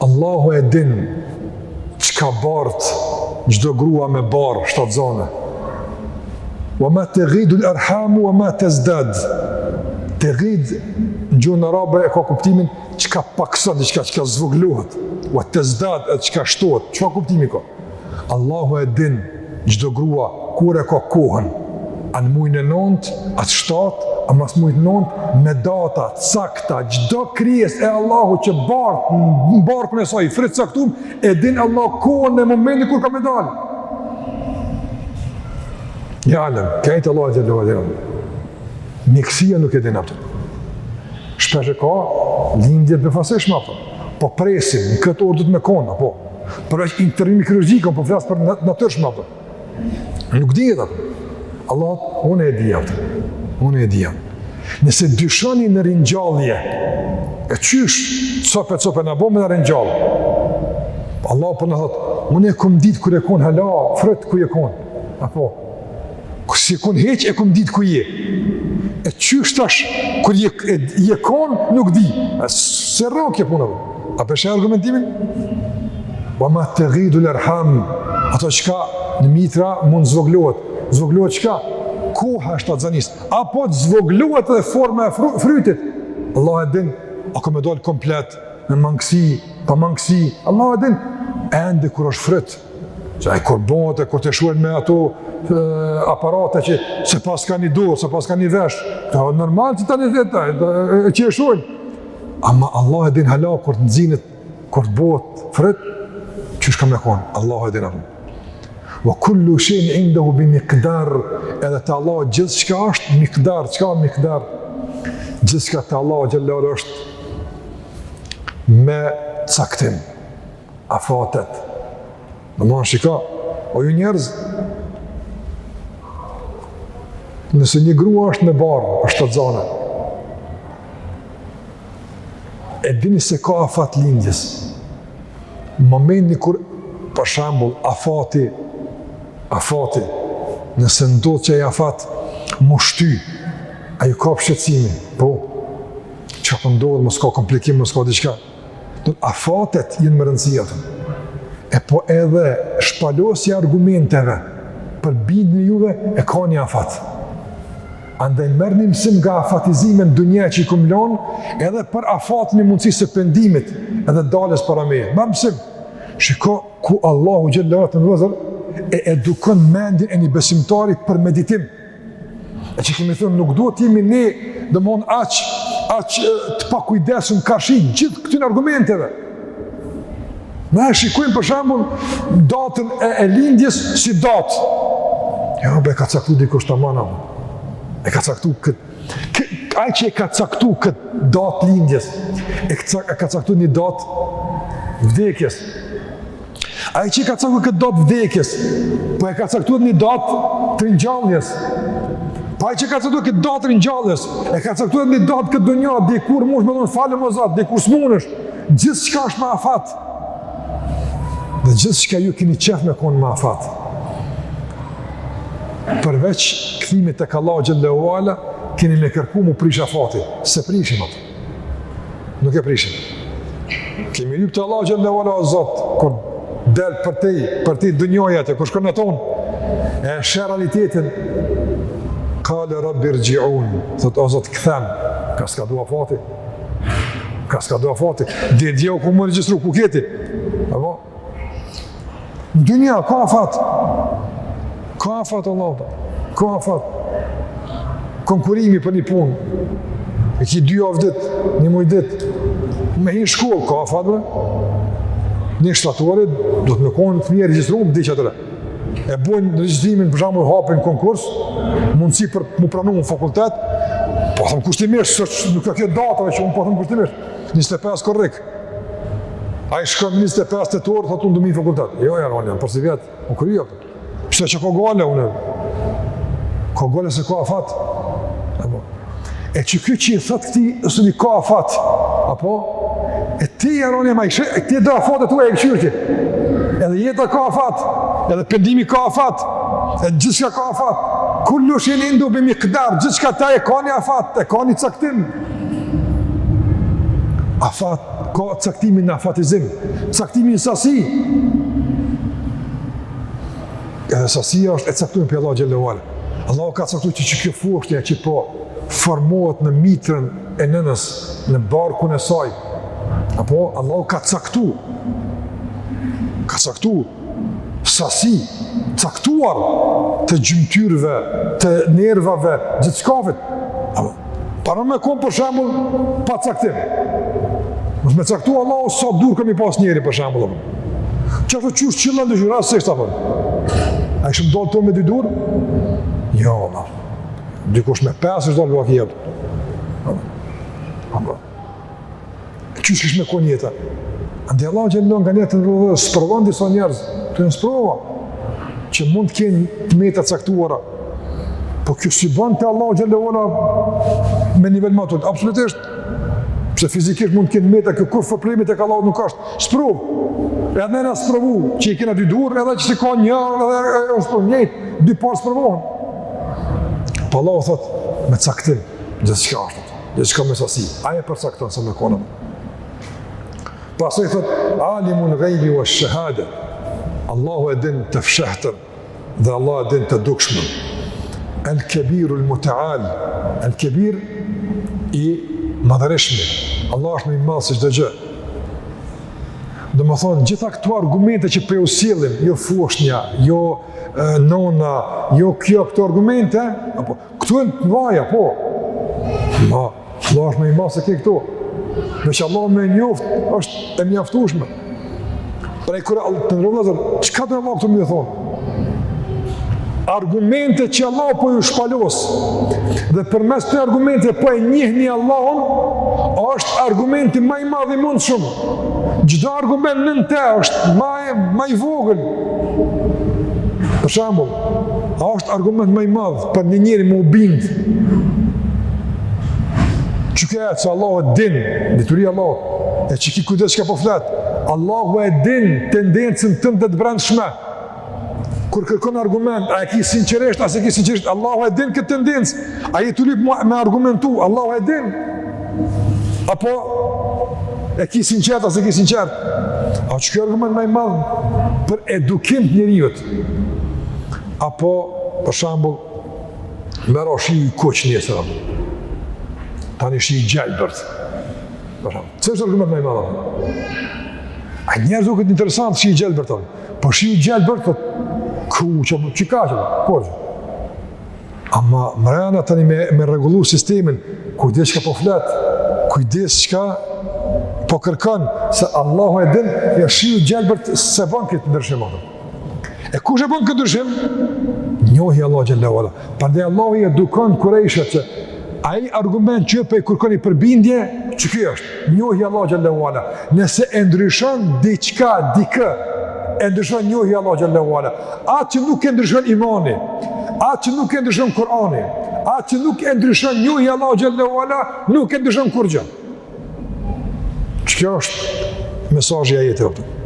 Allahu e din çka bart çdo grua me barrë, shtatzanë. Wa ma taghidu al-arham wa ma tazdad. Taghid n'gjuhën arabe e ka kuptimin çka pakson diçka çka zvogëlohet. Wa tazdad atë çka shtohet. Çka kuptimi ka? Allahu e din çdo grua kur e ka kohën, a në muajin e nëntë, a të shtatë, a mas muajit nëntë, me data të sakta, çdo krijesë e Allahut që bart në barkun e saj, fryt t'caktum, e din Allahu kohën e momentin kur ka me dal. Ja'lem, këtë Allah xhalla wa ala e mjekësia nuk e din atë. Shpesh e ka, lindje befasishme, po presim, në këtë orë duhet me kon, apo. Përveç intervenimi kirurgjik, po flas për nat natyrshëm apo. Nuk dihet apo. Allahu, unë e di atë. Unë e di atë. Nëse dyshoni në ringjallje, e qysh, copë e copë, na bon me na ringjallë. Allahu po na thotë, unë e kom ditë kur je konë hala, fryt kur je konë. Apo, S'ke konë hiç e kom ditë ku je. E qysh tash, kur je, e, je kon, nuk di. E s'e rrok kjo punë, a po e sheh argumentimin? Ve ma tegidul erham, ato çka në mitra mund zvoglohet. Zvoglohet çka? Koha e shtatzanisë. Apo zvoglohet edhe forma e frytit. Allahu e din, a ka me dalë komplet, me mangësi, pa mangësi. Allahu e din, ende kur është fryt. Që e kur bëhet e kur të shohin me ato e, aparate që s'e paska një dorë, s'e paska një vesh, të e normal që ta një dheta, e që e shohin. Ama Allahu e din hala kur të zihet, kur të bëhet fryt, qysh ka me konë, Allahu e din hala. Ve kullu shejin indehu bi mikdar, edhe te Allahu gjithçka është mikdar, çka mikdar, gjithçka te Allahu xhelle ve ala është me caktim, afatet. Domethënë shiko, o ju njerëz, nëse një grua është me barrë, është shtatzanë, e dini se ka afat lindjes, momentin kur, për shembull, afati, afati, nëse ndodh që ai afat, m'u shty, a ju kap shqetësimi, po, çka po ndodh, po mos ka komplikim, mos ka diçka, Domethënë afatet janë me rëndësi atëm. E po edhe shpalosja e argumenteve për bindjen e juve e ka një afat. Andaj merrni mësim nga afatizime në dunja që i kom lonë, edhe për afatin e mundësisë së pendimit edhe daljes para meje. Merr mësim, shiko ku Allahu xhelle të në vëzër, e edukon mendjen e një besimtari për meditim, E që kemi thënë, nuk duhet të jemi ne domethënë aq, aq të pakujdesshëm karshi gjithë këtyn argumenteve. Na e shikujmë për shembull datën e, e lindjes si datë. E jo, e ka caktu dikush ama. E ka caktu këtë. Kë, ai që e ka caktu këtë datë lindjes, e ka caktu një datë vdekjes. Ai që ka caktu këtë datë vdekjes, po e ka caktu një datë të ringjalljes. Po ai që ka caktu këtë datë të ringjalljes, e ka caktu një datë n'këtë dunja, deri kur munesh me thonë falmë Zot, deri kur s'munesh. Gjithçka është me afat. Dhe gjithçka ju keni qejf me kon me afat. Përveç kthimit tek Allahu xhelle ve ala, keni me kërku m'u prish afati, s'e prishim atë. Nuk e prishim. Kemi lyp te Allahu xhele ve ala o Zotë, kur del prej, prej dynjaje, kur shkon n'ato anë, e sheh realitetin, kale rabbi rxhiun, thotë o Zotë, këthem, ka skadu afati, ka skadu afati, dhe s'ke ku me u regjistru, ku keti, apo, Në dynja, ka afat. Ka afat, vallahi. Ka afat. Konkurimi për një punë. E ki dy javë ditë, një muj ditë. Me hi n'shkollë, ka afat, bre. Një shtatori, duhet me konë i regjistrum, diçka tjetër. E bojnë regjistrimin, për shembull, hapin konkurs, mundësi për m'u pranu në fakultet, po them kushtimisht, s'o që u ka kjo datë, veç unë po them kushtimisht, Njëzet e pesë korrik. Ai shkon në njëzet e pesë tetor, thotë unë do me hi n'fakultet. Jo, jaran, jaran, për sivjet, u kry. Pse, çka gajle unë? Ka gajle se ka afat. Apo. E që ky që i thotë këti, ose një ka afat. Apo? E ti e roni ma i shë, e ti e do afat e tu e e këqyr ti. Edhe jeta ka afat, edhe pendimi ka afat, edhe gjithçka ka afat. Kul-lu shej'in indehu bimikdar, gjithçka te Ai ka një afat, e ka një caktim. Afat, ka caktim në afatizim, caktim në sasi. Edhe sasia është e caktuar prej Allahut xhele ve ala. Allah ka caktuar që që kjo foshnja që po formohet në mitrën e nënës, në barkun e saj, apo Allah ka caktuar, ka caktuar, sasi të caktuar të gjymtyrëve, të nervave, gjithçkafit. Po me konë për shembull pa caktim. Mos me caktu Allahu sa durë ka me pas njeri për shembull. Që është qysh qilla në gjyra, se është apër. A ishim dalë tonë me dy durë? Jo, vallah. Dikush me pesë ish dalë vaki. Qysh ish me kon jeta? Andaj Allahu xhele ve ala nganjëherë edhe i sprovon disa njerëz, janë sprova, që mund të kenë të meta të caktuara. Po kjo s'i ban te Allahu xhele me nivel më t'ulët Absolutisht, pse fizikisht mund të kenë meta, kjo kurrfarë problemi te Allahu nuk është, sprovë, edhe na u sprovu, që i kena dy durë, edhe që s'i ka një, edhe e, e, është për njëjtë, dy palët sprovohen. Po Allahu thotë, me caktim, gjithçka është. gjithçka me sasi, ai e përcakton sa me kon. Pastaj thotë, alimun gajbi wa shehade, Allahu e din të fshehtën dhe Allah e din të dukshmen. El kebiru el muteal, el kebir i madhërishmi, Allah është më i madh se çdo gjë. Domethënë, gjitha këto argumente që po ju sjellim, jo foshnja, jo nona, jo kjo, këto argumente, apo, Këtu e në të maja, po. Ma, Allahu është ma i madh se e ke këtu. Me që Allahun me njoftë, është e mjaftushme. Pra i kërë, të në rëvëzër, çka të me ma këtu me thonë? Argumente që Allahu po ju shpalos, dhe përmes këtyre argumenteve po e njihni Allahun, është argumenti ma i madh i mundshëm. Çdo argument nën te është ma, ma i vogël. Për shembull, A është argument më i madh për një njeri me u bind? Qeky që Allahu e din, në të rria Allahu, e që ki kujdes çka po flet, Allahu e din tendencën tënde të brendshme. Kur kërkon argument, a e ki sinqerisht, a s'e ki sinqerisht, Allahu e din këtë tendencë, a je tu lyp me argumentu, Allahu e din. Apo, e ki sinqert, a s'e ki sinqert. A qeky argument më i madh për edukim të njeriut? Apo, për shembull, me ra shi i kuq nesër, apo. Tani shi i gjelbërt. Për shembull, cili është argument ma i madh? A njerëzve u duket interesant shi i gjelbërt, apo. Po shi i gjelbërt, po, kuq, çka që, po që. Ama mrena tani me, me rregullu sistemin, kujdes çka po flet, kujdes çka po kërkon, se Allahu e din, ja shiu i gjelbërt s'e ban këtë ndryshim. E kush e ban këtë ndryshim? Njohja Allah xhelle ve ala. Prandaj Allahu i edukon kurejshët që Ai argument që ju po i kërkoni për bindje, qeky është, njohja Allah xhelle ve ala. Nëse e ndryshon diçka dikë, e ndryshon njohja Allah xhelle ve ala. Atë që nuk e ndryshon imani, atë që nuk e ndryshon Kur'ani, atë që nuk e ndryshon njohja Allah xhelle ve ala, nuk e ndryshon kurrgjo. Qekjo është mesazhi i ajetit, apëtëm.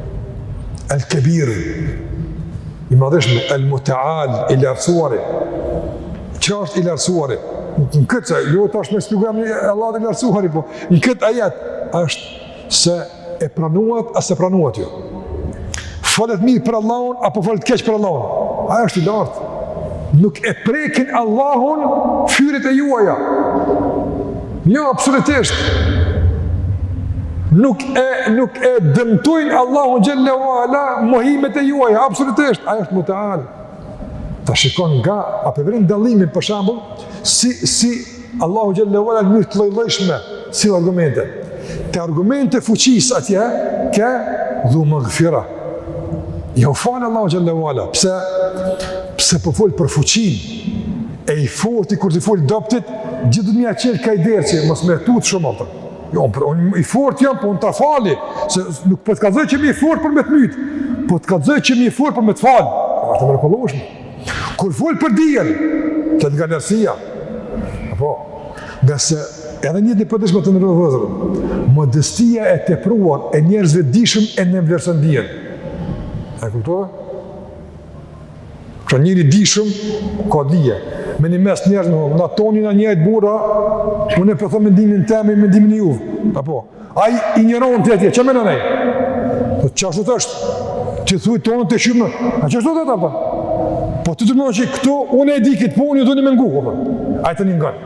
El Kebir, i madhërishmi, El Muteal, i lartësuari. Çka është i lartësuari? Në këtë ajet, jo tash me shpjegu emnin Allah i lartësuari, po në këtë ajet është se e pranuat, a s'e pranuat ju. Folet mirë për Allahun, apo folet keq për Allahun? Ai është i lartë. Nuk e prekin Allahun fyerjet e juaja. Jo, absolutisht. Nuk e, nuk e dëmtojnë Allahun xhelle ve ala mohimet e juaja, absolutisht. Ai është Muteal. Tash shiko nga, a po e vren dallimin për shembull, si, si Allahu xhelle ve ala mënyra të llojllojshme, si argumente. Te argumenti i fuqisë atje, ke dhu magfira. Jau fal Allahu xhelle ve ala, pse, pse po po fol për fuqinë, e i forti kur t'i fol t'dobtit, gjithmonë ia çel ka ni derë që mos me e tutë shumë, atëherë. Jo, për, unë i fort jam, po unë ta fali, se nuk po të kallëzoj që jam i fort për me të mytë, po të kallëzoj që jam i fort për me të falë. Asht e mrekullueshme. Kur fol për dijen, flet nga lartësia. Apo, ngase edhe në jetë të përditshme të nderuar vëllezër, modestia e tepruar e njerëzve të dijshëm e nënvlerëson dijen. E kuptove? Pra njeri i dijshëm, ka dije. Me nejt mes njerëzve, na tonë njëjtë burra, unë po e thom mendimin tem, ju mendimin e juv. Apo, ai injoranti tjetër, ça me na nejt? Po, qashtu është? Që thuj tonë të shumë, a qashtu të të të? Po, të të mëndë që këtu, unë e di këtë punë, ju doni me ngu, po, po. ai të një ngërë.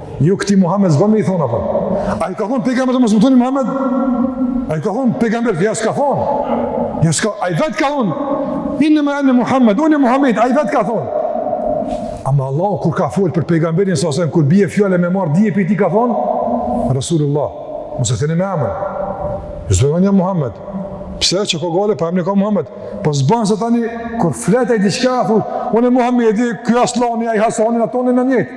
Jo këtij Muhammed s'bën me i thonë, apo. A i ka thonë pejgamberi mos më thoni Muhammed? A i ka thonë pejgamberi, jo s'ka thonë. Jo s'ka, ai vetë ka thonë. Innema ene Muhammed, unë jam Muhammed, ai vetë ka thonë. Ama Allahu, kur ka folë për pejgamberin së asem, kur bje fjala me marrë dije prej tij ka thonë, Rasulullah, mos e thirrni me emën. S'bën një Muhammed. Pse çka ka gale, po emnin e ka Muhammed. Po s'bën se tani, kur flet ai diçka, thu, unë jam Muhammedi, ky Aslani, ai Hasani, na tonë njëjtë.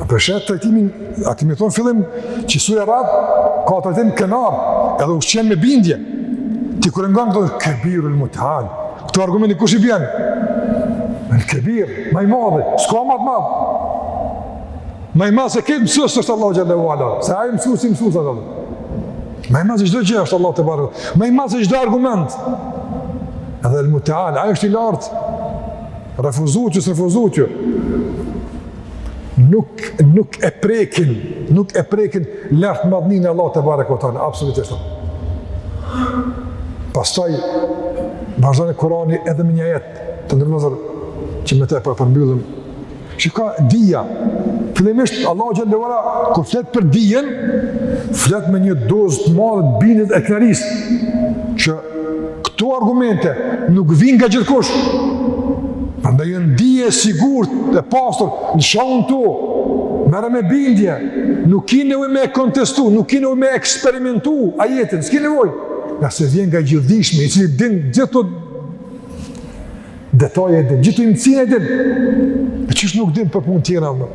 A po e shihni trajtimin, e kemi thonë në fillim, që surja Rad, ka trajtim krenar, edhe ushqen me bindje. Ti kërë nga në këtë, Kebirul Muteal, këto argumente kush i bjen? El Kebir, ma i madhi, s'ka ma të madh. Ma i madh se këta mësus është Allahu Xhelle ue Ala, se ai është mësus i mësusve. Ma i madh se çdo gjë është Allahu tebareke, ma i madh se çdo argument. Edhe el Muteal, ai është i lartë, Refuzut ju, s'refuzut ju. Nuk, nuk e prekin, nuk e prekin lartmadhninë e Allahut tebareke ue teala, absolutisht. Pastaj, vazhdon Kurani edhe me një ajet, të nderuar vëllezër që me te po e përmbyllim, që ka dija, fillimisht Allahu xhelle ue ala, kur flet për dijen, flet me një dozë të madhe të bindjes e krenarisë, që Këto argumente nuk vinë nga gjithkush. Prandaj janë dije e sigurt e pastër në shon tu. Merre me bindje, nuk ke nevojë me kontestu, nuk ke nevojë me eksperimentu ajetin, s'ke nevojë. Ngase vjen nga gjithdijshmi, i cili din çdo detaj e din, çdo imtësi e din. E qysh nuk din për punë tjera, Allah?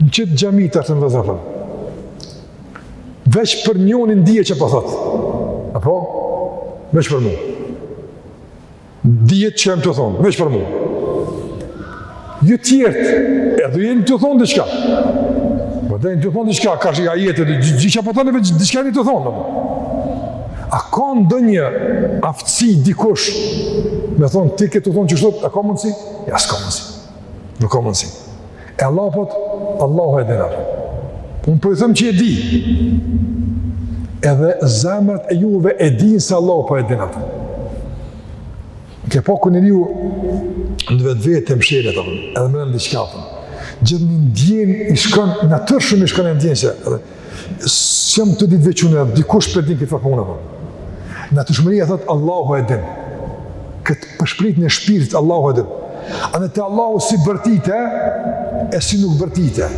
Në qëtë xhami tash të nderuar vëllezër. Veç për njonin dije që po thotë. Po Apo? Veç për mu. Dije që jam tu thonë. Veç për mu. Ju tjerët. Edhe jam tu thonë diçka. Po dhe jam tu thonë diçka. Ka shë i ajetë. Gjithë që po thot në veç diçka jam tu thonë. A ka ndonjë aftësi dikush me thonë ti këtë të thonë që shtot, a ka mundësi? Ja, s'ka mundësi. Nuk ka mundësi. E Allahu po thot, Allahu e din. Unë po ju thom që e di. Edhe zemrat e juve e dinë se Allahu po e din. Ke po kur njeriu në vetvete mshehet, edhe më në në në në në në në në në në në në në në në në në në në në në në në S'jam tu e ditë veç unë, dikush po e din këtë farë pune, po. Natyrshmëria e thotë, Allahu e din. Këtë pëshpëritjen e shpirtit, Allahu e din. Ani te Allahu si bërtite, e si nuk bërtite.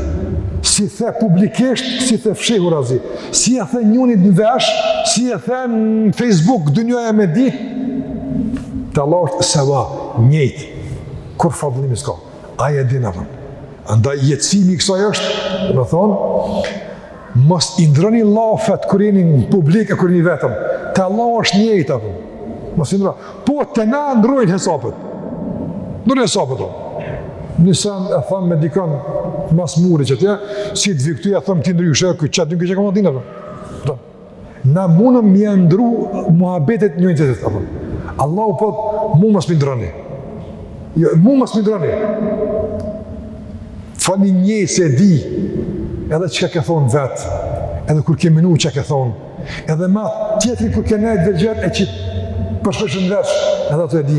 Si the publikisht, si the fshehurazi. Si e the njënit në vesh, si e the në Facebook, dynjaja me ditë. Te Allahu është seva, njëjtë. Kurrfarë dallimi s'ka. Ai e din apo? Andaj jetësimi i kësaj është, do të thonë, mos i ndroni llafet kur jeni në publik e kur jeni vetëm. Te Allahu është njëjtë apo? Mos i ndroni. Po te na ndrojnë hesapet. Ndrojnë hesapet. Nëse e thom me dikon mas muri që ti, si të vi këtu ja thom ti ndryshe, ku çat nuk e ke komandinë apo? Na mundem me i ndru muhabetet Allahu po thot, mu mos m'i ndroni. Jo, mu mos m'i ndroni. Folni njëjt se e di, edhe çka ke thonë vetë, edhe kur ke menu çka ke thonë, edhe me tjetrin kur ke nejtë dhe gjerë, e që pëshpërit në vesh, edhe ato e di.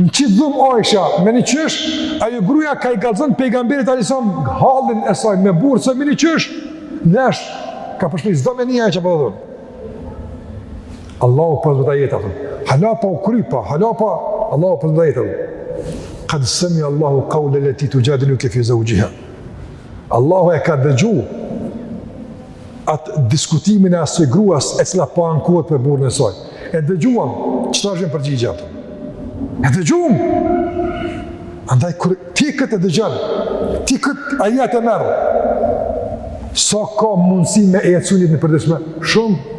Në qitë dhumë Aisha, me një qysh, ajo gruja ka i kallëzon pejgamberit alejhi selam hallin e saj me burrë, se me një qysh, në vesh, ka pëshpërit, s'do me ni e çka po thom. Allahu po e thot ajetin, hala pa u kry, pa, hala pa, Allahu po e thot ajetin, kad semi Allahu kaulel-leti tuxhadiluke fi zeuxhiha. Allahu e ka dëgju, atë diskutimin e asoj gruas e cila po ankohet për burrin e saj. E dëgjuam, çfarë është përgjigja atë? E dëgjuam. Andaj kur ti këtë dëgjon, ti këtë ajet e merr. Sa ka mundësi me e jetsu në jetën e përditshme? Shumë.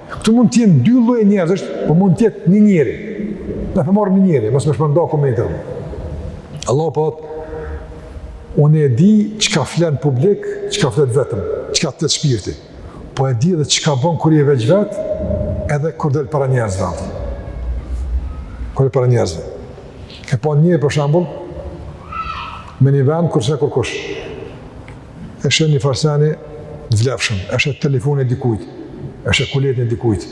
Këtu mund të jenë dy lloje njerëzish, po mund të jetë një njeri. Na po marrim një njeri, mos me shpërnda komentin. Allahu po thot, unë e di çka flet publik, çka flet vetëm, çka të thot shpirti. Po e di edhe çka bën kur je veç vet, edhe kur del para njerëzve. Kur je para njerëzve. Ke pa njeri për shembull me një vend ku s'ka kurrkush. e sheh një far seni të vlefshëm, e sheh telefonin e dikujt, e sheh kuletën e dikujt.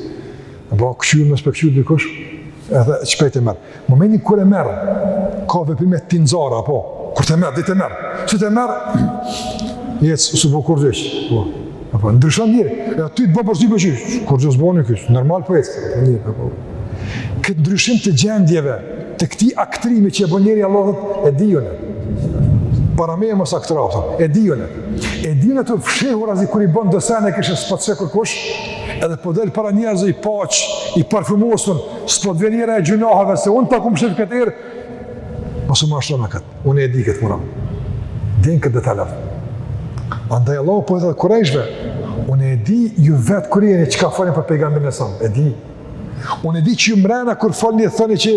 A po kqyr mos po kqyr dikush, edhe shpejt e merr. Momentin kur e merr, ka veprime tinzare apo kur të merr, ditë të merr. Çi të merr? Jec su po kur dish. Po. Apo ndryshon njeri. E aty të bëbër si bëjë. Kurgjo s'boni ky, normal po ec. Po mirë, po. Këtë ndryshim të gjendjeve Te ky aktrimi që e bën njeri Allahu thot, e di unë. Para me e mos aktru, e di unë. E di unë fshehurazi kur i bën do sene kështu s'po të sheh kërkush, edhe po del para njerëzve i paq, i parfumosun, s'po të vjen era e gjunahave, se unë ta kum mshef këtë erë, mos u mashtro me këtë, unë e di këtë mrena. Din këto detalet. Andaj Allahu po i thot kurejshve, unë e di ju vetë kur jeni çka folni për pejgamberin e samë, e di. Unë e di që ju mrena kur folni e thoni që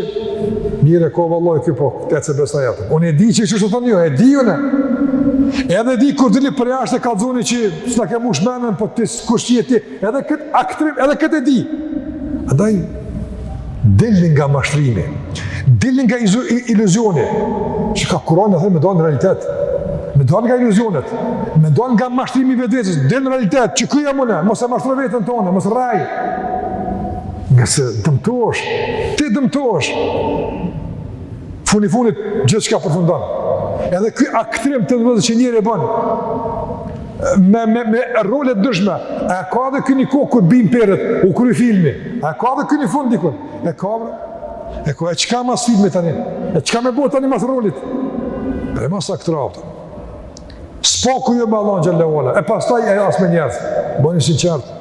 mirë e ka vallahi ky po, këtë s'e besoj atë. Unë e di që çka thoni ju, e di unë. Edhe di kur dilni përjashtë e kallzoni që s'na ke mush menën, po ti kush je ti, edhe këtë aktrim, edhe këtë e di. Andaj, dilni nga mashtrimi, dilni nga izu, iluzioni, çka Kurani thotë me dalë në realitet, me dalë nga iluzionet, me dalë nga mashtrimi i vetvetes, dilni në realitet, që kuja mune, mos e mashtro veten tonë, mos rrej, Ngase dëmtohesh, ti dëmtohesh. Funi funit, gjithçka përfundon. Edhe ky aktrim domethënë që njeri e bon, me, me, me rolet e ndryshme, e ka edhe ky një kohë kur bien perdet, u kry filmi, e ka edhe ky një fund dikur, e ka dhe, e ka e çka mas filmit tani, e çka me bo tani mas rolit, e mas aktrapë, S'paku me Allahun xhel-le ve ala, e pastaj e as me njerëz, bëni sinqertë,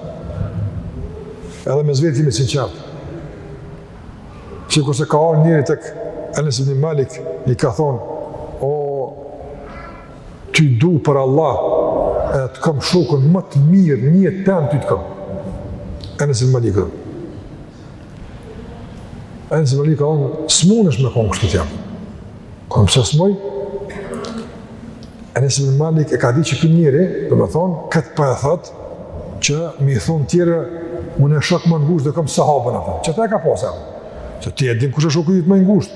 edhe me zveti me sinqertë. Sikurse ka ardh njëri tek Enes ibn Malik, i ka thonë, o, të du për Allah, e të kam shokun më të mirë, në jetën teme ty të kam. Enes ibn Malik, dhe. Enes ibn Malik i ka thonë, s'munesh me konë kështu t'jam. Ka thonë pse s'muj? Enes ibn Malik e ka ditë që ky njeri, domethonë, këtë për po e thotë, që mi thonë tjere, unë e shokë më ngusht dhe këmë sahabën atë. Që ta e ka pasë e? Që ti e din kush e shokë jëtë më ngusht.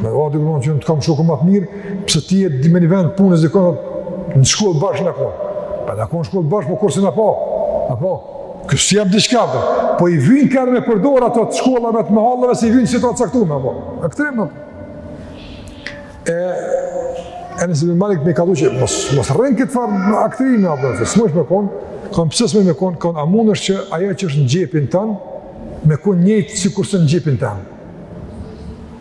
Me dhe vadi këmë që unë të kam shokë më të mirë, pse ti e di me një vend punës dhe këmë në shkollë bashkë jem konë. Po jem konë shkollë bashkë, po kurrë s'jem pa. Në pa. Ky s'të jep diçka apo, po i vyjnë kur me përdor ato të shkollave të mahallëve se i vyjnë sene të caktume apo. Aktrim. E Enes ibn Malik me kallxu që mos mos rrej këtë far aktrimi apo se s'munesh me kon, ka thon pse s'muj me kon, ka thon a mundesh që ajo që është në xhepin tën me kon njëjtë sikurse në xhepin tem.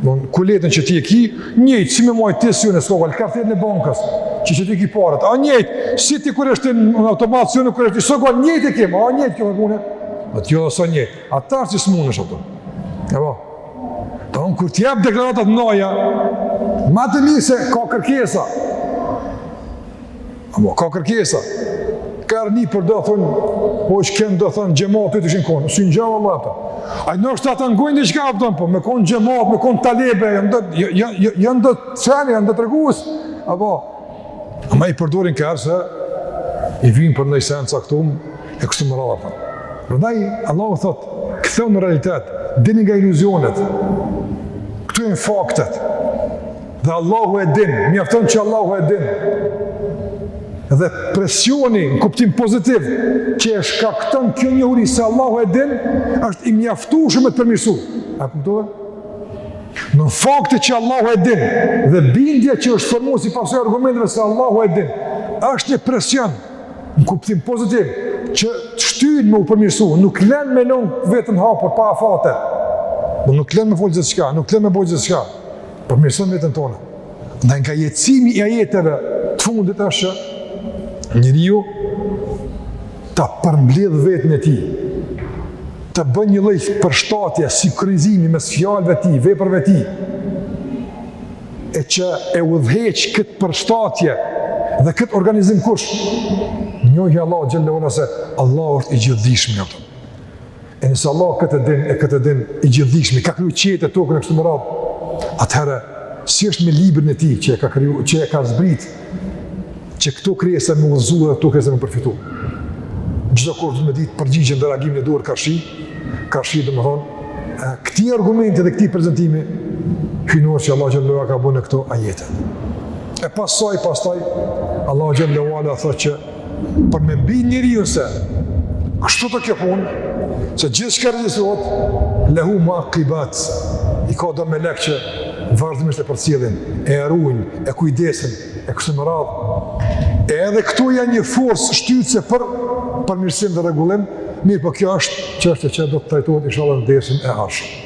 Bon kuletën që ti e ki, njejt si me mujt ti si unë sova, kartelën e bankës, që që ti i ki paret, a njejt, si ti kur është në automat si unë kur është, sova njejt e kem, a njejt kjo punë. Po ti jo s'a njejt, ata si s'munesh ato. Ja po. Don kur ti jap deklaratat naja, më të mirë se ka kërkesa. A po, ka kërkesa. Kur një për do thënë, po që kënë do thënë xhemat të të shenë konë, si në gjavë Allah ta. A i nështë ata në gojnë dhe që ka pëtën, po me konë xhemat, me konë talebe, janë do, janë, janë do të cene, janë do rregullsi. A po, a ma i përdorin kur se i vijnë për një sen të caktum, e kështu me radhë ta. Prandaj, Allah u thotë, kthehuni në realitet, dilni nga iluzionet, këto janë faktet, Dhe Allahu e din, mjafton që Allahu e din. Dhe presioni në kuptim pozitiv që e shkakton kjo njohuri se Allahu e din, është i mjaftueshëm t'përmirësu. A kuptove? Fakti që Allahu e din dhe bindja që është formuar si pasojë e argumenteve se Allahu e din, është një presion në kuptim pozitiv që të shtyn me u përmirësu, nuk t'lën me lënë veten hapur pa afate. Nuk t'lën me fol gjithçka, nuk t'lën me bo gjithçka. përmirësojmë veten tonë. Ndaj nga jetësimi i ajeteve të fundit është që njeriu ta përmbledh vetën e tij, të bën një lloj përshtatje sinkronizimi mes fjalëve të tij, veprave të tij, e që e udhëheq këtë përshtatje dhe këtë organizim kush? Njohja e Allahut xhelle ve ala se Allah është i gjithdijshëm. E nëse Allah këtë din, e këtë din, i gjithdijshmi, ka kriju qiejt e tokën e kështu me radhë, atëherë, si është me librin e tij që e ka kriju, që e ka zbrit, që këto krijesa me udhëzu dhe këto krijesa me përfitu. Çdokush duhet me ditë përgjigjen dhe reagimin e duhur karshi, karshi domethënë, këtij argumenti dhe këtij prezentimi hyjnor që Allah xhelle ve ala ka bo në këto ajete. E pastaj, pastaj, Allah xhelle ve ala thotë që Për me bind njeriun se, kështu është kjo punë, se gjithçka regjistrohet, lehu muakibat, i ka do melekë që vazhdimisht e përcjellin, e ruajnë, e kujdesin, e kështu me radhë, e edhe këto janë një forcë shtytëse për përmirësim dhe rregullim, mirëpo kjo është çështje që do të trajtohet inshallah n'dersin e ardhshë.